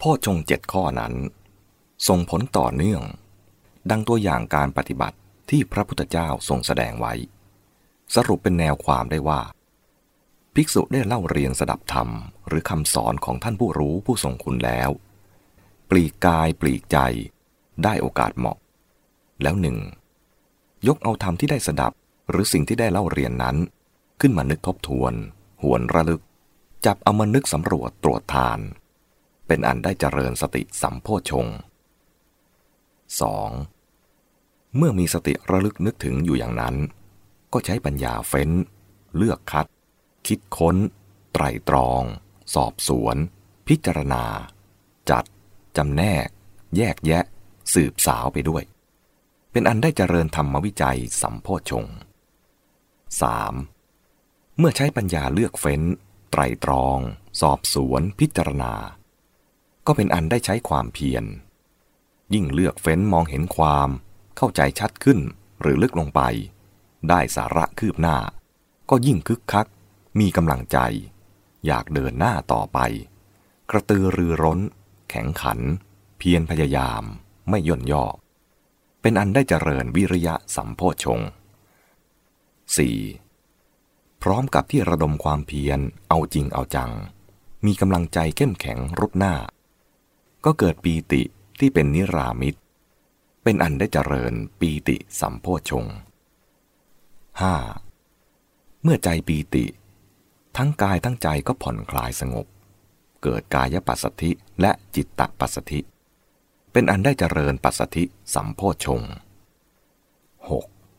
พ่อชงเจ็ดข้อนั้น ส่งผลต่อเนื่อง ดังตัวอย่างการปฏิบัติที่พระพุทธเจ้าทรงแสดงไว้ สรุปเป็นแนวความได้ว่า ภิกษุได้เล่าเรียนสดับธรรม หรือคำสอนของท่านผู้รู้ผู้ทรงคุณแล้ว ปลีกกายปลีกใจ ได้โอกาสเหมาะ แล้วหนึ่ง ยกเอาธรรมที่ได้สดับหรือสิ่งที่ได้เล่าเรียนนั้น ขึ้นมานึกทบทวน หวนระลึก จับเอามานึกสำรวจตรวจทาน เป็นอันได้เจริญสติสัมโพชง 2. เมื่อมีสติระลึกนึกถึงอยู่อย่างนั้น ก็ใช้ปัญญาเฟ้น เลือกคัด คิดค้น ไตรตรอง สอบสวน พิจารณา จัด จำแนก แยกแยะ สืบสาวไปด้วย เป็นอันได้เจริญธรรมวิจัยสัมโพชง 3. เมื่อใช้ปัญญาเลือกเฟ้น ไตรตรอง สอบสวน พิจารณา ก็เป็นอันได้ใช้ความเพียร ยิ่งเลือกเฟ้นมองเห็นความ เข้าใจชัดขึ้นหรือลึกลงไป ได้สาระคืบหน้า ก็ยิ่งคึกคัก มีกำลังใจ อยากเดินหน้าต่อไป กระตือรือร้น แข็งขัน เพียรพยายาม ไม่ย่นย่อ เป็นอันได้เจริญวิริยะสัมโพชง 4. พร้อมกับที่ระดมความเพียรเอาจริงเอาจัง มีกำลังใจเข้มแข็งรุดหน้า ก็เกิดปีติที่เป็นนิรามิตเป็นอันได้เจริญปีติสัมโพชง 5. เมื่อใจปีติ ทั้งกายทั้งใจก็ผ่อนคลายสงบ เกิดกายปัสสธิและจิตตปัสสธิ เป็นอันได้เจริญปัสสธิสัมโพชง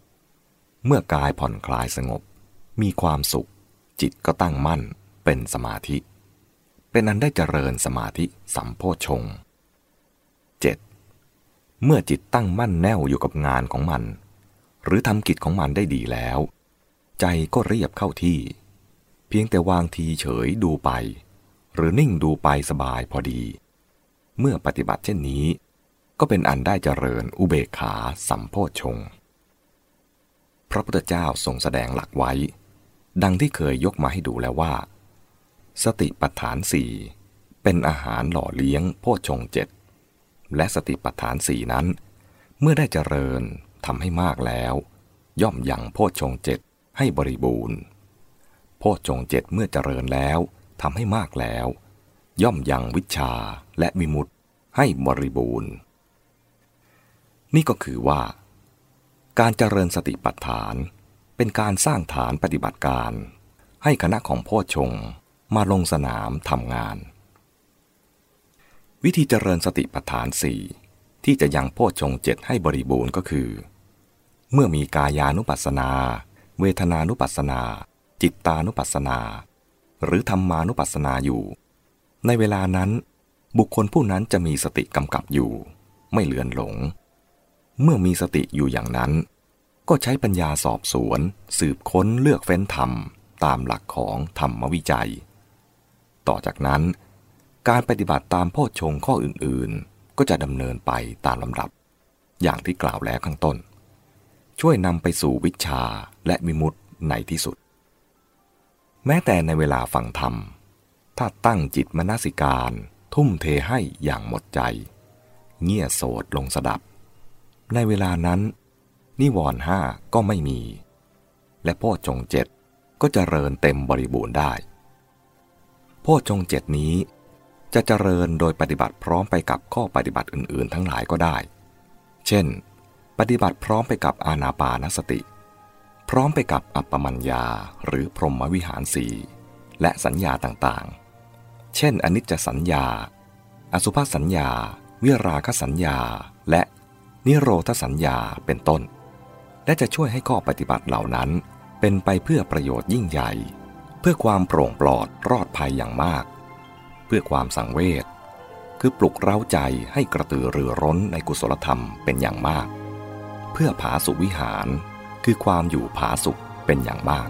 6. เมื่อกายผ่อนคลายสงบ มีความสุข จิตก็ตั้งมั่นเป็นสมาธิ เป็นอันได้เจริญสมาธิสัมโพชง 7. เมื่อจิตตั้งมั่นแน่วอยู่กับงานของมัน หรือทำกิจของมันได้ดีแล้ว ใจก็เรียบเข้าที่ เพียงแต่วางทีเฉยดูไป หรือนิ่งดูไปสบายพอดี เมื่อปฏิบัติเช่นนี้ ก็เป็นอันได้เจริญอุเบกขาสัมโพชง พระพุทธเจ้าทรงแสดงหลักไว้ ดังที่เคยยกมาให้ดูแล้วว่า สติปัฏฐานสี่เป็นอาหารหล่อเลี้ยงโพชงเจ็ดและสติปัฏฐานสี่นั้น เมื่อได้เจริญทำให้มากแล้ว ย่อมยังโพชฌงเจ็ดให้บริบูรณ์ โพชฌงเจ็ดเมื่อเจริญแล้วทำให้มากแล้ว ย่อมยังวิชาและวิมุตให้บริบูรณ์ นี่ก็คือว่า การเจริญสติปัฏฐานเป็นการสร้างฐานปฏิบัติการ ให้คณะของโพชฌง มาลงสนามทำงาน วิธีเจริญสติปัฏฐานสี่ที่จะยังโพชงเจ็ดให้บริบูรณ์ก็คือ เมื่อมีกายานุปัสสนา เวทนานุปัสสนา จิตตานุปัสสนา หรือธรรมานุปัสสนาอยู่ ในเวลานั้น บุคคลผู้นั้นจะมีสติกำกับอยู่ ไม่เลือนหลง เมื่อมีสติอยู่อย่างนั้น ก็ใช้ปัญญาสอบสวน สืบค้นเลือกเฟ้นธรรม ตามหลักของธรรมวิจัย ต่อจากนั้น การปฏิบัติตามโพชฌงข้ออื่นๆ ก็จะดำเนินไปตามลำดับ อย่างที่กล่าวแล้วข้างต้น ช่วยนำไปสู่วิชาและมิมุตในที่สุด แม้แต่ในเวลาฟังธรรม ถ้าตั้งจิตมนสิการ ทุ่มเทให้อย่างหมดใจ เงี่ยโสดลงสดับ ในเวลานั้น นิวรณ์ห้าก็ไม่มี และโพชฌงเจ็ดก็จะเริญเต็มบริบูรณ์ได้ โพชฌงเจ็ดนี้ จะเจริญโดยปฏิบัติพร้อมไปกับข้อปฏิบัติอื่นๆ ทั้งหลายก็ได้ เช่น ปฏิบัติพร้อมไปกับอาณาปานสติ พร้อมไปกับอัปปมัญญาหรือพรหมวิหารสีและสัญญาต่างๆ เช่น อนิจจสัญญา อสุภสัญญา วิราคสัญญา และนิโรธสัญญาเป็นต้น และจะช่วยให้ข้อปฏิบัติเหล่านั้นเป็นไปเพื่อประโยชน์ยิ่งใหญ่ เพื่อความโปร่งปลอดรอดภัยอย่างมาก เพื่อความสังเวชคือปลุกเร้าใจให้กระตือรือร้นในกุศลธรรมเป็นอย่างมาก เพื่อผาสุวิหารคือความอยู่ผาสุขเป็นอย่างมาก